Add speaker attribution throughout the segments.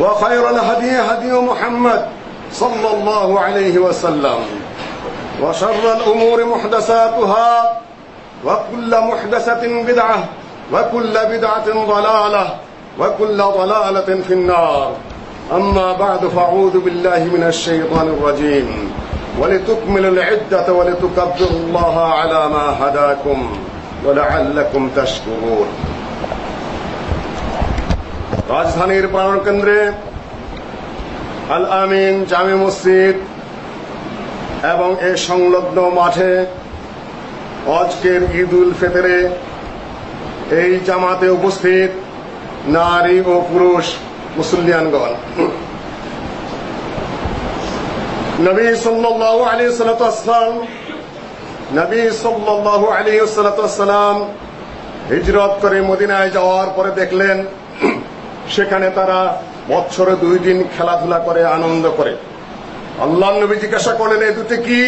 Speaker 1: وخير الهدي هدي محمد صلى الله عليه وسلم. وشر الأمور محدثاتها وكل محدثة بدعة وكل بدعة ضلالة وكل ضلالة في النار. أما بعد فأعوذ بالله من الشيطان الرجيم. ولتكملوا العدة ولتكبروا الله على ما هداكم ولعلكم تشكرون. রাজধানীর প্রাণকেন্দ্রে আল আমিন জামে মসজিদ এবং এর সংলগ্ন মাঠে আজকের ঈদ উল ফেতরে এই জামাতে উপস্থিত নারী ও পুরুষ মুসলিয়ানগণ। নবী সাল্লাল্লাহু আলাইহি সাল্লাম নবী সাল্লাল্লাহু আলাইহি সাল্লাম হিজরত করে মদিনায় যাওয়ার পরে দেখলেন সেখানে তারা বছরে দুই দিন খেলাধুলা করে আনন্দ করে আল্লাহ নবী জিজ্ঞাসা করলেন এই দুটি কি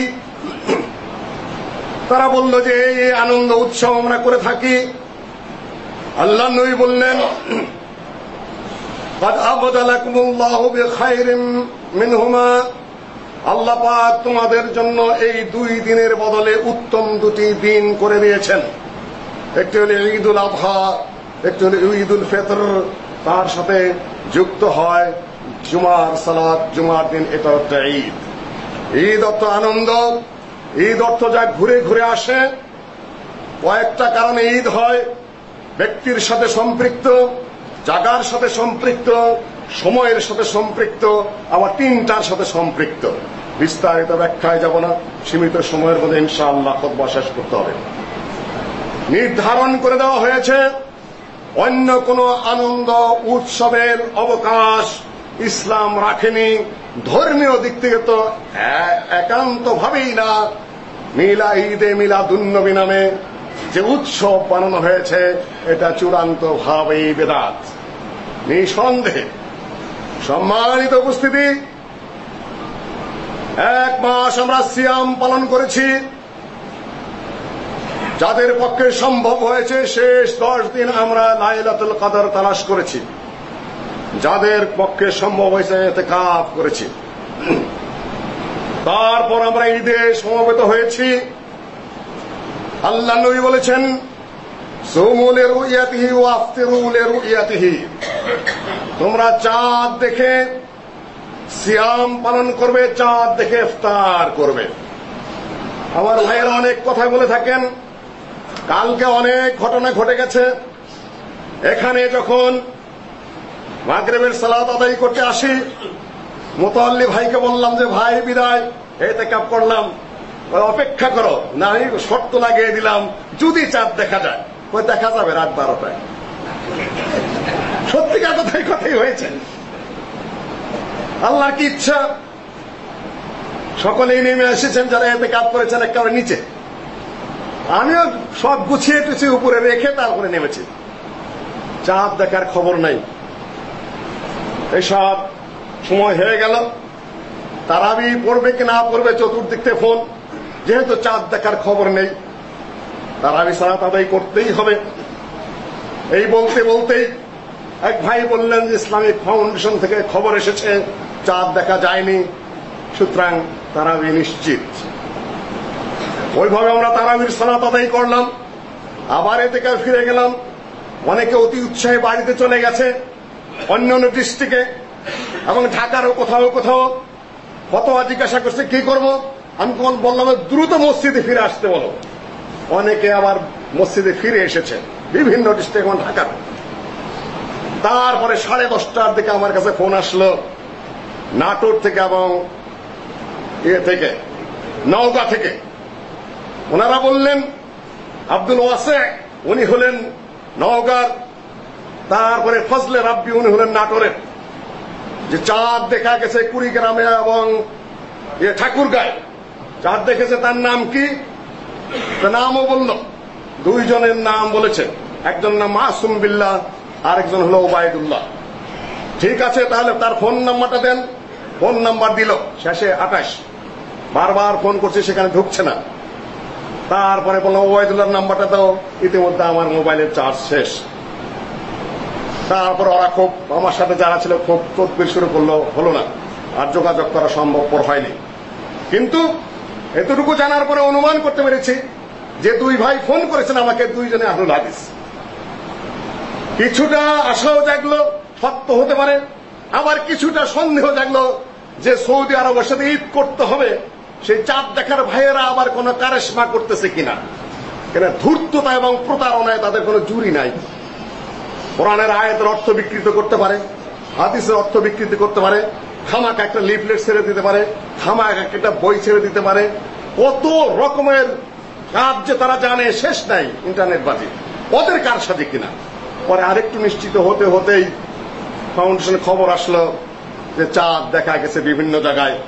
Speaker 1: তারা বলল যে এই আনন্দ উৎসব আমরা করে থাকি আল্লাহ নবী বললেন قد أبدلكم الله بخير منهما আল্লাহ পাক তোমাদের জন্য এই দুই দিনের বদলে উত্তম দুটি দিন করে দিয়েছেন একটি হলো ঈদুল আবহা একটি হলো ঈদুল ফিতর তার সাথে যুক্ত হয় জুমার সালাত, জুমার দিন, এটা হচ্ছে ঈদ। ঈদ অর্থ আনন্দ, ঈদ অর্থ যা ঘুরে ঘুরে আসে। কয়েকটা কারণে ঈদ হয়। ব্যক্তির সাথে সম্পৃক্ত, জাগার সাথে সম্পৃক্ত, সময়ের সাথে সম্পৃক্ত, আবার তিনটার সাথে সম্পৃক্ত। বিস্তারিত ব্যাখ্যায় যাব না, সীমিত সময়ের মধ্যে ইনশাআল্লাহ খতবা শেষ করতে হবে। নির্ধারণ করে দেওয়া হয়েছে অন্য কোন আনন্দ, উৎসবের অবকাশ ইসলাম রাখেনি। ধর্মীয় দিক থেকে তো একান্ত ভাবেই না। মিলা ঈদে মিলা দুন্নবী নামে যে উৎসব বানানো হয়েছে, এটা চূড়ান্ত ভাবেই বেদাত। নিঃসন্দেহে সম্মানিত উপস্থিতি, এক মাস আমরা সিয়াম পালন করেছি। যাদের পক্ষে সম্ভব হয়েছে শেষ দশ দিন আমরা লাইলাতুল কাদর তালাশ করেছি। যাদের পক্ষে সম্ভব হয়েছে এতে কাপ করেছি। তারপর আমরা ঈদে সমবেত হয়েছি। আল্লাহ নবী বলেছেন সৌমুলের ইয়াতিহি ও আফতিরুলের রুইয়াতিহি তোমরা চাঁদ দেখে সিয়াম পালন করবে, চাঁদ দেখে ইফতার করবে। আমার ভাইয়েরা অনেক কথা বলে থাকেন। কালকে অনেক ঘটনা ঘটে গেছে। এখানে যখন মাগরেবের সালাত আদায় করতে আসি, মোতাল্লি ভাইকে বললাম যে, ভাই, বিদায়। এতে কাপ করলাম। অপেক্ষা করো। না আমি শর্ত লাগিয়ে দিলাম। যদি চাঁদ দেখা যায়। ওই দেখা যাবে রাত বারোটায়। সত্যিকার কথাই কথাই হয়েছে। আল্লাহর কি ইচ্ছা? সকলেই নেমে এসেছেন, যারা এতে কাপ করেছেন, একেবারে নিচে। আমিও সব গুছিয়ে টুছিয়ে উপরে রেখে তারপরে নেমেছি। চাঁদ দেখার খবর নাই। এইসব সময় হয়ে গেল। তারাবি পড়বে কি না পড়বে চতুর্দিক থেকে ফোন। যেহেতু চাঁদ দেখার খবর নেই, তারাবি সালাত আদায় করতেই হবে। এই বলতে বলতেই এক ভাই বললেন যে, ইসলামিক ফাউন্ডেশন থেকে খবর এসেছে, চাঁদ দেখা যায়নি, সুতরাং তারাবি নিশ্চিত। ওইভাবে আমরা তারাবির সালাত আদায় করলাম। আবার এ থেকে ফিরে গেলাম। অনেকে অতি উৎসাহে বাড়িতে চলে গেছে অন্য অন্য ডিস্ট্রিক্টে এবং ঢাকারও কোথাও কোথাও ফতোয়া জিজ্ঞাসা করছে, কি করব? আমি তখন বললাম, দ্রুত মসজিদে ফিরে আসতে বলো। অনেকে আবার মসজিদে ফিরে এসেছে, বিভিন্ন ডিস্ট্রিক্ট এবং ঢাকার। তারপরে সাড়ে দশটার দিকে আমার কাছে ফোন আসলো, নাটোর থেকে এবং ইয়ে থেকে, নওগাঁ থেকে। ওনারা বললেন, আব্দুল ওয়াসে উনি হলেন নওগাঁর, তারপরে ফজলে রাব্বি, উনি হলেন নাটোরের। যে চাঁদ দেখা গেছে কুড়িগ্রামে এবং ঠাকুরগাঁয়। চাঁদ দেখেছে তার নাম কি? নামও বলল। দুইজনের নাম বলেছে। একজন নাম মাসুম বিল্লাহ, আরেকজন হলো ওবায়দুল্লাহ। ঠিক আছে, তাহলে তার ফোন নাম্বারটা দেন। ফোন নাম্বার দিল, শেষে আঠাশ। বারবার ফোন করছে, সেখানে ঢুকছে না। তারপরে বললাম, ওবায়দুল্লাহর নাম্বারটা দাও। ইতিমধ্যে আমার মোবাইলের চার্জ শেষ। তারপর ওরা খুব, আমার সাথে যারা ছিল, খুব তদবির শুরু করল, হলো না। আর যোগাযোগ করা সম্ভবপর হয়নি। কিন্তু এতটুকু জানার পরে অনুমান করতে পেরেছি যে দুই ভাই ফোন করেছেন আমাকে, দুইজনে আহুল হাদিস। কিছুটা আশাও জাগলো, সত্য হতে পারে। আবার কিছুটা সন্দেহ জাগলো যে সৌদি আরবের সাথে ঈদ করতে হবে। সেই চাঁদ দেখার ভাইয়েরা আবার কোন কারেশমা করতেছে কিনা? কেন ধূর্ততা এবং প্রতারণায় তাদের কোনো জুরি নাই? কোরআনের আয়াতের অর্থ বিকৃত করতে পারে, হাদিসের অর্থ বিকৃত করতে পারে, খামাক একটা লিফলেট ছেড়ে দিতে পারে, খামাক একটা বই ছেড়ে দিতে পারে। কত রকমের কাজ যে তারা জানে, শেষ নাই, ইন্টারনেট বাজি। ওদের কার সাথে কিনা? পরে আরেকটু নিশ্চিত হতে হতেই ফাউন্ডেশন খবর আসলো যে চাঁদ দেখা গেছে বিভিন্ন জায়গায়।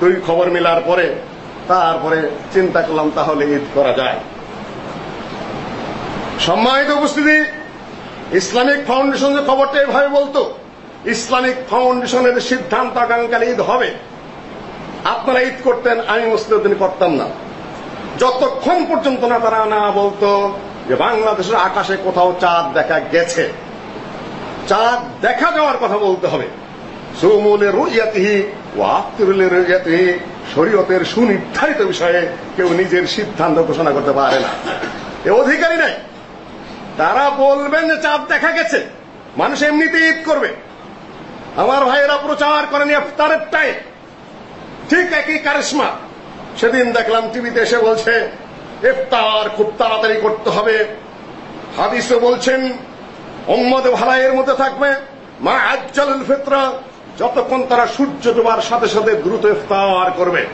Speaker 1: দুই খবর মেলার পরে তারপরে চিন্তা করলাম, তাহলে ঈদ করা যায়। সম্মানিত উপস্থিতি, ইসলামিক ফাউন্ডেশন যে খবরটা এভাবে বলতো, ইসলামিক ফাউন্ডেশনের সিদ্ধান্ত আগামীকাল ঈদ হবে। আপনারা ঈদ করতেন, আমি মুসলিম করতাম না। যতক্ষণ পর্যন্ত না তারা না বলতো যে বাংলাদেশের আকাশে কোথাও চাঁদ দেখা গেছে, চাঁদ দেখা যাওয়ার কথা বলতে হবে। সুমুলে রুইয়াতিহি ও আফতিরুলে রুইয়াতিহি শরীয়তের সুনির্ধারিত বিষয়ে কেউ নিজের সিদ্ধান্ত ঘোষণা করতে পারে না। এ অধিকারী নাই। তারা বলবেন যে চাঁদ দেখা গেছে। মানুষ এমনিতে ঈদ করবে। আমার ভাইয়েরা প্রচার করেন ইফতারের টাইম ঠিক একই কারিশমা। সেদিন দেখলাম টিভিতে এসে বলছে, ইফতার খুব তাড়াতাড়ি করতে হবে। হাদিসে বলছেন উম্মদ ভালাইয়ের মধ্যে থাকবে। মা আজ্জালুল ফিতরা যতক্ষণ তারা সূর্য ডোবার সাথে সাথে দ্রুত ইফতার করবে।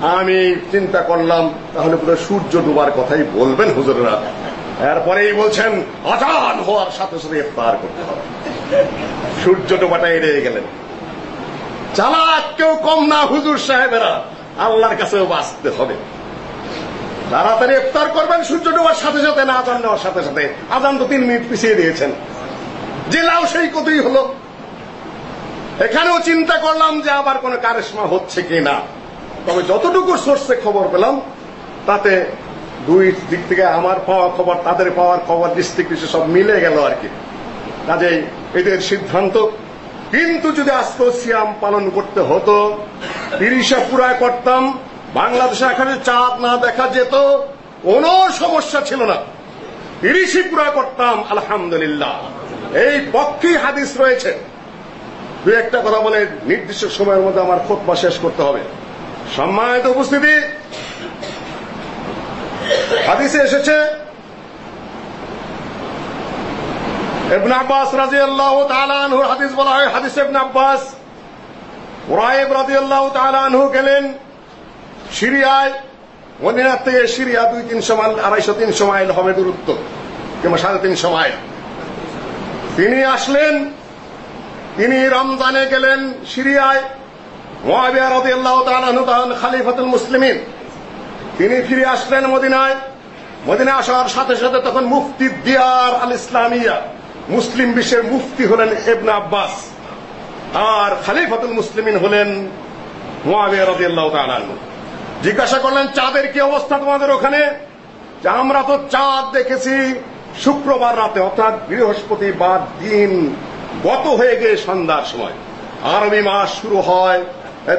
Speaker 1: আমি চিন্তা করলাম, তাহলে বোধহয় সূর্য ডোবার কথাই বলবেন হুজুররা। এরপরেই বলছেন, আজান হওয়ার সাথে সাথে ইফতার করতে হবে। সূর্য ডোবাটা এড়িয়ে গেলেন। চালাক কেউ কম না হুজুর সাহেবেরা। আল্লাহর কাছেও বাঁচতে হবে। তাড়াতাড়ি ইফতার করবেন সূর্য ডোবার সাথে সাথে, না আজান নেওয়ার সাথে সাথে। আজান তো তিন মিনিট পিছিয়ে দিয়েছেন। লাউ সেই কতই হলো। এখানেও চিন্তা করলাম যে আবার কোন কারিশমা হচ্ছে কি না তবে যতটুকু সোর্সে খবর পেলাম, তাতে দুই দিক থেকে আমার পাওয়া খবর, তাদের পাওয়ার খবর ডিস্ট্রিক্ট সব মিলে গেল আর কি। কাজেই এদের সিদ্ধান্ত। কিন্তু যদি আস্ত সিয়াম পালন করতে হতো, তিরিশে পুরা করতাম, বাংলাদেশে এখানে চাঁদ না দেখা যেত, কোন সমস্যা ছিল না। তিরিশই পুরা করতাম, আলহামদুলিল্লাহ। এই পক্ষেই হাদিস রয়েছে। দুই একটা কথা বলে নির্দিষ্ট সময়ের মধ্যে আমার খোতবা শেষ করতে হবে। সম্মানিত উপস্থিতি, হাদিসে এসেছে, ইবনে আব্বাস রাদিয়াল্লাহু তাআলা আনহুর হাদিস বলা হয়, হাদিস ইবনে আব্বাস উরাইব রাদিয়াল্লাহু তাআলা আনহু গেলেন সিরিয়ায় মদিনা থেকে সিরিয়া দুই তিনশো মাইল, আড়াইশো তিনশো মাইল হবে দূরত্ব, কিংবা সাড়ে তিনশো মাইল। তিনি আসলেন তিনি রমজানে গেলেন সিরিয়ায়। মুয়াবিয়া রাদিয়াল্লাহু তাআলা আনহু তখন খলিফাতুল মুসলিমিন। তিনি ফিরে আসলেন মদিনায়। মদিনা আসার সাথে সাথে তখন মুফতি দিয়ার আল ইসলামিয়া মুসলিম বিশ্বের মুফতি হলেন ইবনে আব্বাস আর খলিফাতুল মুসলিমিন হলেন মুয়াবিয়া রাদিয়াল্লাহু তাআলা আনহু। জিজ্ঞাসা করলেন, চাঁদের কি অবস্থা তোমাদের ওখানে? যে, আমরা তো চাঁদ দেখেছি শুক্রবার রাতে, অর্থাৎ বৃহস্পতিবার দিন। গত হয়ে গিয়ে সন্ধ্যার সময়। আরবি মাস শুরু হয়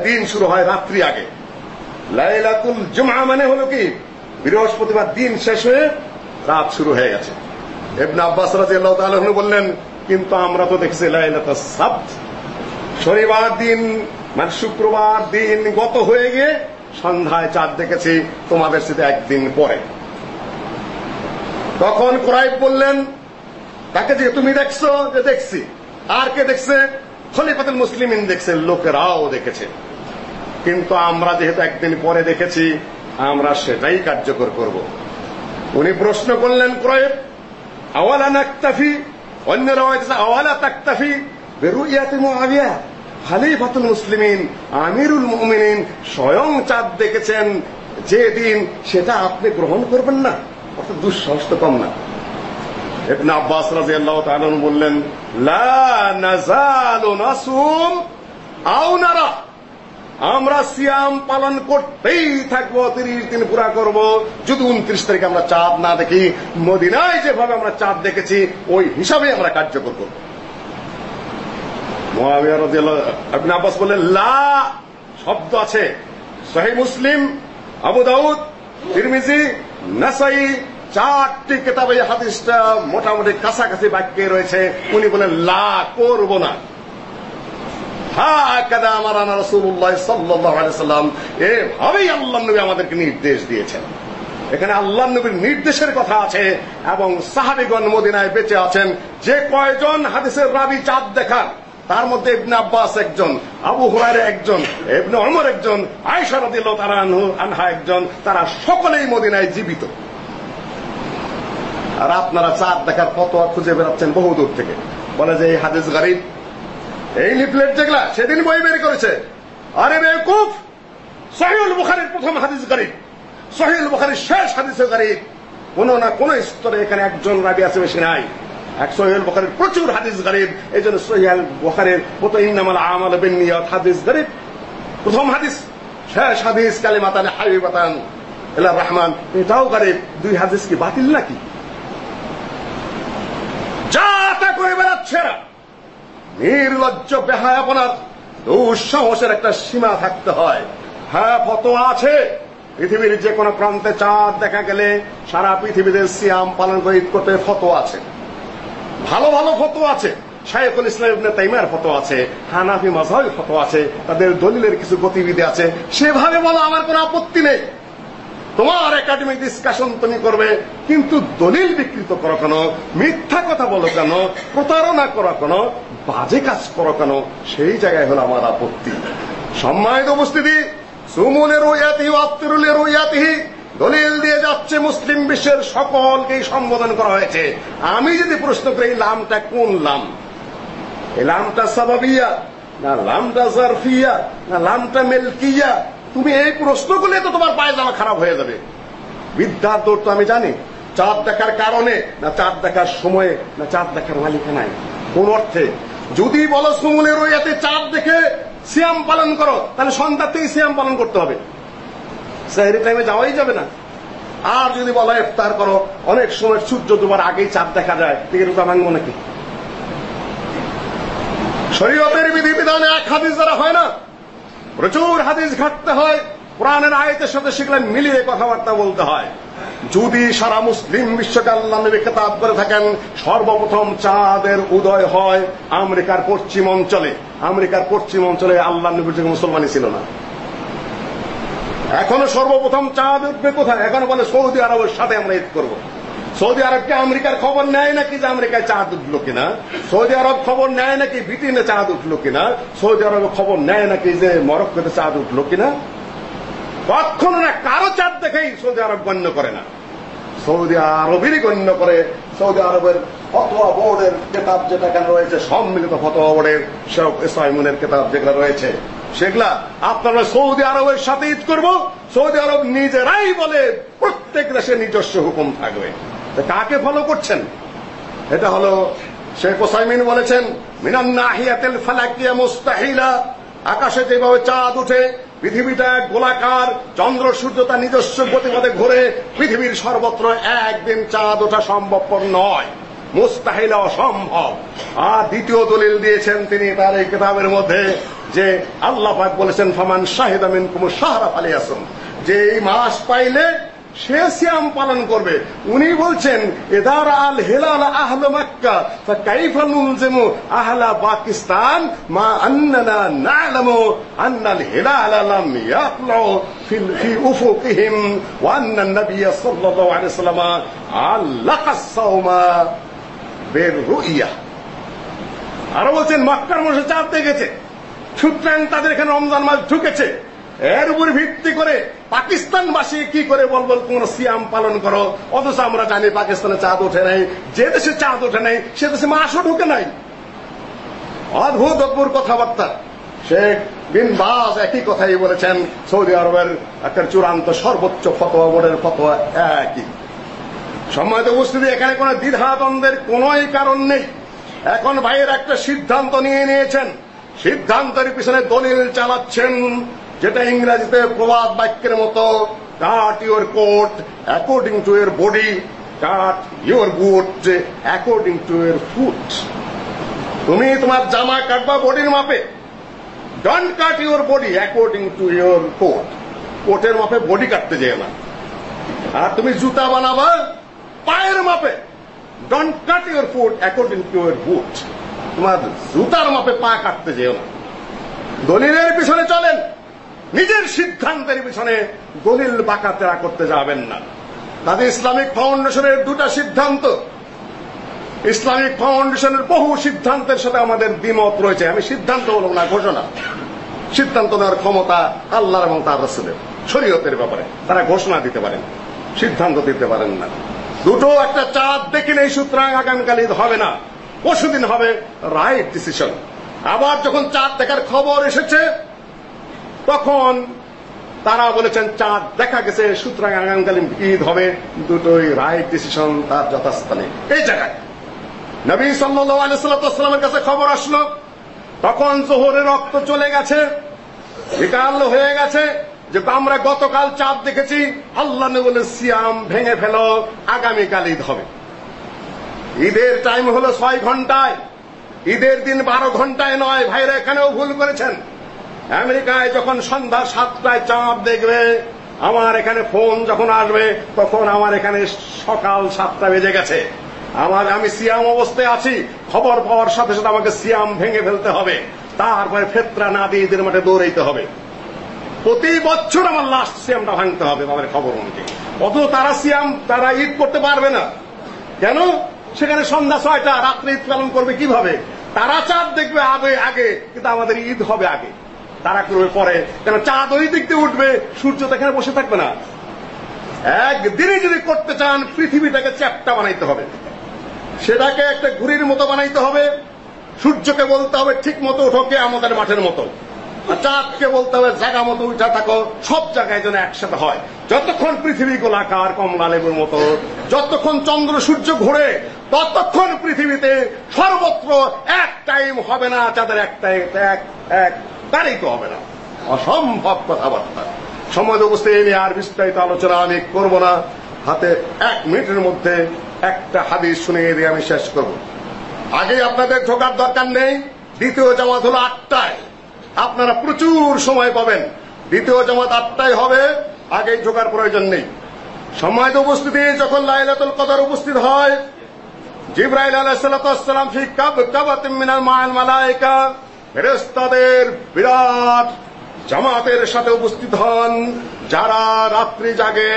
Speaker 1: দিন শুরু হয় রাত্রি আগে। লাইলাতুল জুমা মানে হলো কি? বৃহস্পতিবার দিন শেষ হয়ে রাত শুরু হয়ে গেছে। ইবনে আব্বাস রাদিয়াল্লাহু বললেন, কিন্তু আমরা তো দেখছি লাইলাতুস সাbt শনিবার দিন মানে শুক্রবার দিন গত হয়ে গিয়ে সন্ধ্যায় চাঁদ দেখেছি, তোমাদের সাথে একদিন পরে। তখন ক্রাইব বললেন, তাকে যে তুমি দেখছ, যে দেখছি। আর কে দেখছে? খলিফাতুল মুসলিমিন দেখছে, লোকেরাও দেখেছে। কিন্তু আমরা যেহেতু একদিন পরে দেখেছি, আমরা সেটাই কার্যকর করব। উনি প্রশ্ন করলেন ক্রয়েব, আওয়ালা নাকতাফি? অন্য আওয়ালা তাকতাফি বেরুইয়াতে মুআবিয়া? খালিফাতুল মুসলিমিন, আমিরুল মুমিনিন স্বয়ং চাঁদ দেখেছেন, যে দিন সেটা আপনি গ্রহণ করবেন না। অর্থাৎ দুঃসাহস তো কম না। ইবনে আব্বাস রাদিয়াল্লাহু তাআলা বললেন, লা নাযালু নাসুম আও নারা। আমরা সিয়াম পালন করতেই থাকব, তিরিশ দিন পুরা করব। যদি উনত্রিশ তারিখে আমরা চাঁদ না দেখি, মদিনায় যেভাবে আমরা চাঁদ দেখেছি, ওই হিসাবে আমরা কার্যকর করব। ইবনে আব্বাস বললেন, লা শব্দ আছে। সহিহ মুসলিম, আবু দাউদ, তিরমিজি, নাসাই চারটি কিতাবে হাদিসটা মোটামুটি কাছাকাছি বাক্যে রয়েছে। উনি বলেন, লা করব না। হাকাদা আমারানা রাসূলুল্লাহ সাল্লাল্লাহু আলাইহি সাল্লাম। এভাবেই আল্লাহর নবী আমাদেরকে নির্দেশ দিয়েছেন। এখানে আল্লাহর নবীর নির্দেশের কথা আছে এবং সাহাবীগণ মদিনায় বেঁচে আছেন। যে কয়জন হাদিসের রাবি চাঁদ দেখার তার মধ্যে ইবনে আব্বাস একজন, আবু হুরায়রা একজন, ইবনে ওমর একজন, আয়েশা রাদিয়াল্লাহু তাআলা আনহা একজন, তারা সকলেই মদিনায় জীবিত। আর আপনারা চাঁদ দেখার ফতোয়া খুঁজে বেড়াচ্ছেন বহু দূর থেকে। বলে যে, এই হাদিস গরিব। এই লিফলেট যেগুলা সেদিন বই বের করেছে। আরে বেকুফ সহিউল বুখারীর প্রথম হাদিস গরিব। সহিউল বুখারীর শেষ হাদিসে গরিব। কোন না কোন স্তরে এখানে একজন রাবি আছে, বেশি নাই। এক সহিউল বুখারীর প্রচুর হাদিস গরিব। এই জন্য সহিউল বুখারীর মতো ইন্নামাল আমাল বিন্নিয়াত, হাদিস গরিব। প্রথম হাদিস, শেষ হাদিস, কালিমাতান হাবিবাতান। ইলা রহমান, এটাও গরিব। দুই হাদিস কি বাতিল নাকি? যা তা করে বেড়াচ্ছে এরা। নির্লজ্জ বেহায়াপনার, দুঃসাহসের একটা সীমা থাকতে হয়। হ্যাঁ ফতোয়া আছে। পৃথিবীর যে কোনো প্রান্তে চাঁদ দেখা গেলে সারা পৃথিবীতে সিয়াম পালন করে ঈদ করতে ফতোয়া আছে। ভালো ভালো ফতোয়া আছে। শাইখুল ইসলাম ইবনে তাইমিয়ার ফতোয়া আছে। হানাফি মাযহাবের ফতোয়া আছে। তাদের দলিলের কিছু গতিবিধি আছে। সেভাবে বলো, আমার কোনো আপত্তি নেই। তোমার একাডেমিক ডিসকাশন তুমি করবে, কিন্তু দলিল বিকৃত করো কেন, মিথ্যা কথা বলো কেন, প্রতারণা করো কেন, বাজে কাজ করো কেন, সেই জায়গায় হলো আমার আপত্তি। সম্মানিত উপস্থিতি সুমুলের রুয়াতিহি আত্মরুলের রুয়াতিহি দলিল দিয়ে যাচ্ছে মুসলিম বিশ্বের সকলকেই সম্বোধন করা হয়েছে। আমি যদি প্রশ্ন করি, এই লামটা কোন লাম? এই লামটা সাবাবিয়া, না লামটা জারফিয়া, না লামটা মেলকিয়া? তুমি এই প্রশ্ন করলে তো তোমার পায়জামা খারাপ হয়ে যাবে। বিদ্যার দৌড় তো আমি জানি। চাঁদ দেখার কারণে না চাঁদ দেখার সময়ে না চাঁদ দেখার মালিকানায় কোন অর্থে? যদি বলো সুমুলের রইয়াতে চাঁদ দেখে সিয়াম পালন করো, তাহলে সন্ধ্যা থেকে সিয়াম পালন করতে হবে। সাহেরি টাইমে যাওয়াই যাবে না। আর যদি বলো ইফতার করো, অনেক সময় সূর্য দুবার আগেই চাঁদ দেখা যায়। ঠিক রোজা ভাঙবো নাকি? শরীয়তের বিধিবিধানে এক হাদিস দ্বারা হয় না? প্রচুর হাদিস ঘাটতে হয়। কোরআনের আয়াতের সাথে সেগুলো মিলিয়ে কথাবার্তা বলতে হয়। যদি সারা মুসলিম বিশ্বকে আল্লাহ নবী খেতাব করে থাকেন, সর্বপ্রথম চাঁদের উদয় হয় আমেরিকার পশ্চিম অঞ্চলে। আমেরিকার পশ্চিম অঞ্চলে আল্লাহ নবীর যুগে মুসলমানই ছিল না। এখনও সর্বপ্রথম চাঁদ উঠবে কোথায়? এখন বলে সৌদি আরবের সাথে আমরা ঈদ করব। সৌদি আরবকে আমেরিকার খবর নেয় নাকি যে আমেরিকায় চাঁদ উঠল কিনা? সৌদি আরব খবর নেয় নাকি ব্রিটেনে চাঁদ উঠল কিনা? সৌদি আরব খবর নেয় নাকি যে মরক্কোতে চাঁদ উঠল কিনা? কখনো না, কারও চাঁদ দেখেই সৌদি আরব গণ্য করে না। সৌদি আরবেরই গণ্য করে। সৌদি আরবের ফতোয়া বোর্ডের কেতাব যেটা কেন রয়েছে, সম্মিলিত ফতোয়া বোর্ডের সব ইসলামিনের কেতাব যেগুলো রয়েছে, সেগুলা আপনারা সৌদি আরবের সাথে ঈদ করব। সৌদি আরব নিজেরাই বলে প্রত্যেক দেশে নিজস্ব হুকুম থাকবে। কাকে ফলো করছেন? এটা হলো শেখ ওসাইমিন বলেছেন, মিনান নাহিয়াতিল ফালাকিয়া মুস্তাহিলা। আকাশে যেভাবে চাঁদ উঠে, পৃথিবীটা এক গোলাকার, চন্দ্র, সূর্য তার নিজস্ব গতিপথে ঘুরে, পৃথিবীর সর্বত্র একদিন চাঁদ ওঠা সম্ভবপর নয়, মুস্তাহিলা অসম্ভব। আর দ্বিতীয় দলিল দিয়েছেন তিনি তার এই কিতাবের মধ্যে যে আল্লাহ পাক বলেছেন, ফামান আমিন মিনকুম শাহরা ফালিয়াসুম। যে এই মাস পাইলে সে সিয়াম পালন করবে। উনি বলছেন, এদার আল হেলাল আহল মক্কা তা কাইফা নুলজিমু আহলা পাকিস্তান, মা আন্নানা নালামু আন্নাল হেলাল লাম ইয়াতলু ফিল, ফি উফুকিহিম, ওয়া আন্না নবী সাল্লাল্লাহু আলাইহি সাল্লাম আলাকাস সাওমা বিল রুইয়া আর বলছেন, মক্কার মানুষ চাঁদ দেখেছে সুতরাং তাদের এখানে রমজান মাস ঢুকেছে। এর উপর ভিত্তি করে পাকিস্তানবাসী কি করে বলব, তোমরা সিয়াম পালন করো? অথচ আমরা জানি পাকিস্তানে চাঁদ ওঠে নাই, যে দেশে চাঁদ ওঠে নাই, সে দেশে মাসও ঢুকে নাই। অদ্ভুত অদ্ভুত কথাবার্তা। শেখ বিন বাজ একই কথাই বলেছেন, সৌদি আরবের একটা চূড়ান্ত সর্বোচ্চ ফতোয়া, বোর্ডের ফতোয়া একই। সম্মানিত উপস্থিতি, এখানে কোনো দ্বিধাদ্বন্দ্বের কোনোই কারণ নেই। এখন ভাইয়ের একটা সিদ্ধান্ত নিয়ে নিয়েছেন। সিদ্ধান্তের পিছনে দলিল চালাচ্ছেন যেটা ইংরেজিতে প্রবাদ বাক্যের মতো cut your coat according to your body cut your boot according to your foot তুমি তোমার জামা কাটবা বডির মাপে। Don't cut your body according to your coat কোটের মাপে বডি কাটতে যেও না। আর তুমি জুতা বানাবা পায়ের মাপে। Don't cut your foot according to your boot তোমার জুতার মাপে পা কাটতে যেও না। দলিলের পিছনে চলেন। নিজের সিদ্ধান্তের পিছনে দলিল বাঁকাতেরা করতে যাবেন না। তাদের ইসলামিক ফাউন্ডেশনের দুটা সিদ্ধান্ত। ইসলামিক ফাউন্ডেশনের বহু সিদ্ধান্তের সাথে আমাদের দ্বিমত রয়েছে। আমি সিদ্ধান্ত বলব না, ঘোষণা। সিদ্ধান্ত নেওয়ার ক্ষমতা আল্লাহর এবং তার রসুলের, শরীয়তের ব্যাপারে। তারা ঘোষণা দিতে পারেন, সিদ্ধান্ত দিতে পারেন না। দুটো একটা চাঁদ দেখিলেই সুতরাং আগামীকাল ঈদ হবে না। পরশুদিন হবে রাইট ডিসিশন আবার যখন চাঁদ দেখার খবর এসেছে তখন তারা বলেছেন, চাঁদ দেখা গেছে, সুতরাং আগামীকাল ঈদ হবে। দুটোই রাইট ডিসিশন তার যথাস্থানে। এই জায়গায় নবী সাল্লাল্লাহু আলাইহি কাছে খবর আসলো। তখন জোহরের রক্ত চলে গেছে, বিকাল হয়ে গেছে যে আমরা গতকাল চাঁদ দেখেছি, আল্লাহ বলে সিয়াম ভেঙে ফেলো, আগামীকাল ঈদ হবে। ঈদের টাইম হলো ছয় ঘন্টায়। ঈদের দিন বারো ঘন্টায় নয়। ভাইরা এখানেও ভুল করেছেন। আমেরিকায় যখন সন্ধ্যা সাতটায় চাঁদ দেখবে, আমার এখানে ফোন যখন আসবে, তখন আমার এখানে সকাল সাতটা বেজে গেছে। আমার, আমি সিয়াম অবস্থায় আছি, খবর পাওয়ার সাথে সাথে আমাকে সিয়াম ভেঙে ফেলতে হবে। তারপরে ফেতরা না দিয়ে ঈদের মাঠে দৌড়াইতে হবে। প্রতি বছর আমার লাস্ট সিয়ামটা ভাঙতে হবে, তাদের খবর অনুযায়ী। অত তারা সিয়াম, তারা ঈদ করতে পারবে না। কেন? সেখানে সন্ধ্যা ছয়টা, রাত্রে ঈদ পালন করবে কীভাবে? তারা চাঁদ দেখবে আগে আগে, কিন্তু আমাদের ঈদ হবে আগে। তারা করবে পরে কেন চাঁদ ওই দিক দিয়ে উঠবে, সূর্য তো এখানে বসে থাকবে না। একদিনে যদি করতে চান, পৃথিবীটাকে চ্যাপটা বানাইতে হবে। সেটাকে একটা ঘুড়ির মতো বানাইতে হবে। সূর্যকে বলতে হবে, ঠিক মতো ওঠো কে আমাদের মাঠের মতো। চাঁদকে বলতে হবে জায়গা মতো উঠা থাকো। সব জায়গায় যেন একসাথে হয়। যতক্ষণ পৃথিবী গোলাকার, কমলা লেবুর মতো, যতক্ষণ চন্দ্র, সূর্য ঘুরে, ততক্ষণ পৃথিবীতে সর্বত্র এক টাইম হবে না, চাঁদের এক টাইম এক এক তারিখ হবে না। অসম্ভব কথাবার্তা। সময় এ নিয়ে আর বিস্তারিত আলোচনা আমি করব না। হাতে এক মিনিটের মধ্যে একটা হাদিস শুনে দিয়ে আমি শেষ করব। আগে আপনাদের ঢোকার দরকার নেই। দ্বিতীয় জামাত হলো আটটায়। আপনারা প্রচুর সময় পাবেন। দ্বিতীয় জামাত আটটায় হবে। আগে ঢোকার প্রয়োজন নেই। সময় উপস্থিতি যখন লাইলাতুল কদর উপস্থিত হয়, জিব্রাইল আলাইহিসসালাম ফি কাব কাবাতিন মিনাল ফেরেশতাদের বিরাট জামাতের সাথে উপস্থিত হন, যারা রাত্রি জাগে,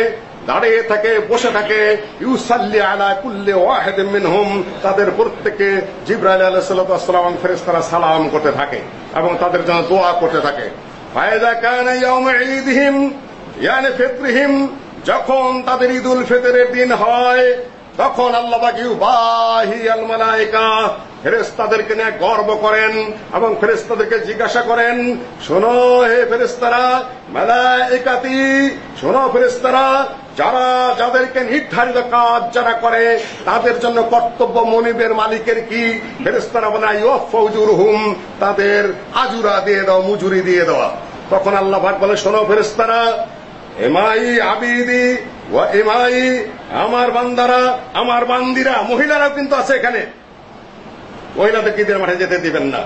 Speaker 1: দাঁড়িয়ে থাকে, বসে থাকে। ইউসাল্লি আলা কুল্লি ওয়াহিদিন মিনহুম, তাদের প্রত্যেকে জিব্রাইল আলাইহিস সালাম ফেরেশতারা সালাম করতে থাকে এবং তাদের জন্য দোয়া করতে থাকে। ফায়দা কানা ইয়াউম ঈদিহিম, ইয়ানি ফিতরিহিম, যখন তাদের ঈদুল ফিতরের দিন হয় তখন আল্লাহ পাকি বাহি আল মালাইকা ফেরেশতাদেরকে নিয়ে গর্ব করেন এবং ফেরেশতাদেরকে জিজ্ঞাসা করেন, শোনো হে ফেরেশতারা, মালাইকাতি, শোনো ফেরেশতারা, যারা যাদেরকে নির্ধারিত কাজ যারা করে, তাদের জন্য কর্তব্য মনিবের মালিকের কি? ফেরেশতারা বলে ইউফাউজুরহুম তাদের আজুরা দিয়ে দাও, মজুরি দিয়ে দেওয়া তখন আল্লাহ পাক বলে, শোনো ফেরেশতারা, এমাই আবিদি ও এমাই আমার বান্দারা, আমার বান্দিরা, মহিলারাও কিন্তু আছে এখানে। মহিলাদের ঈদের মাঠে যেতে দিবেন না।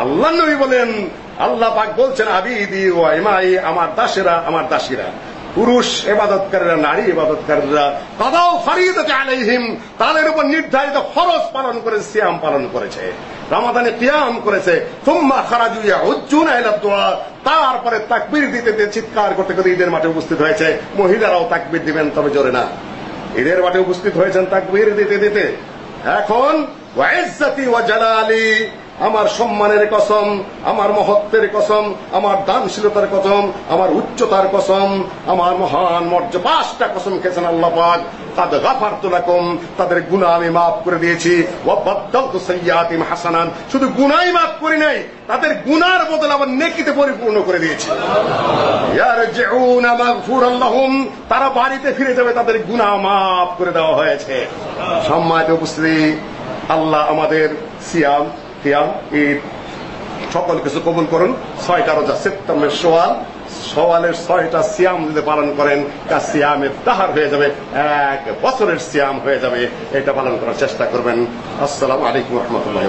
Speaker 1: আল্লাহ নবী বলেন, আল্লাহ পাক বলছেন, আবিদি ও এমাই আমার দাসেরা, আমার দাসীরা। পুরুষ এবাদতকারীরা, নারী এবাদতকারীরা তাদাও ফারিদাতে আলাইহিম, তাদের উপর নির্ধারিত ফরজ পালন করে, সিয়াম পালন করেছে। রমাদানে কিয়াম করেছে। তুম্মা খারাজু ইয়াউজ্জুনা ইলা তারপরে তাকবীর দিতে দিতে চিৎকার করতে করতে ঈদের মাঠে উপস্থিত হয়েছে। মহিলারাও তাকবীর দিবেন, তবে জোরে না। ঈদের মাঠে উপস্থিত হয়েছেন তাকবীর দিতে দিতে। এখন ওয়াইজ্জাতি ওয়া জালালি। আমার সম্মানের কসম, আমার মহত্বের কসম, আমার দানশীলতার কসম, আমার উচ্চতার কসম, আমার মহান মর্য পাঁচটা কসম খেয়েছেন আল্লাহ তাদের গাফারতু লাকুম, তাদের গুনাহ আমি মাফ করে দিয়েছি। ওয়া হাসানান, শুধু গুনাহই মাফ করি নাই, তাদের গুনার বদলে আবার নেকিতে পরিপূর্ণ করে দিয়েছি। তারা বাড়িতে ফিরে যাবে, তাদের গুনাহ মাফ করে দেওয়া হয়েছে। সম্মানিত উপস্থিতি, আল্লাহ আমাদের সিয়াম কিয়াম ঈদ। সকল কিছু কবুল করুন। ছয়টা রোজা সেপ্টেম্বর সোয়াল। সওয়ালের ছয়টা সিয়াম যদি পালন করেন, তা সিয়ামের তাহার হয়ে যাবে। এক বছরের সিয়াম হয়ে যাবে। এটা পালন করার চেষ্টা করবেন। আসসালাম আলাইকুম রহমতুল্লাহ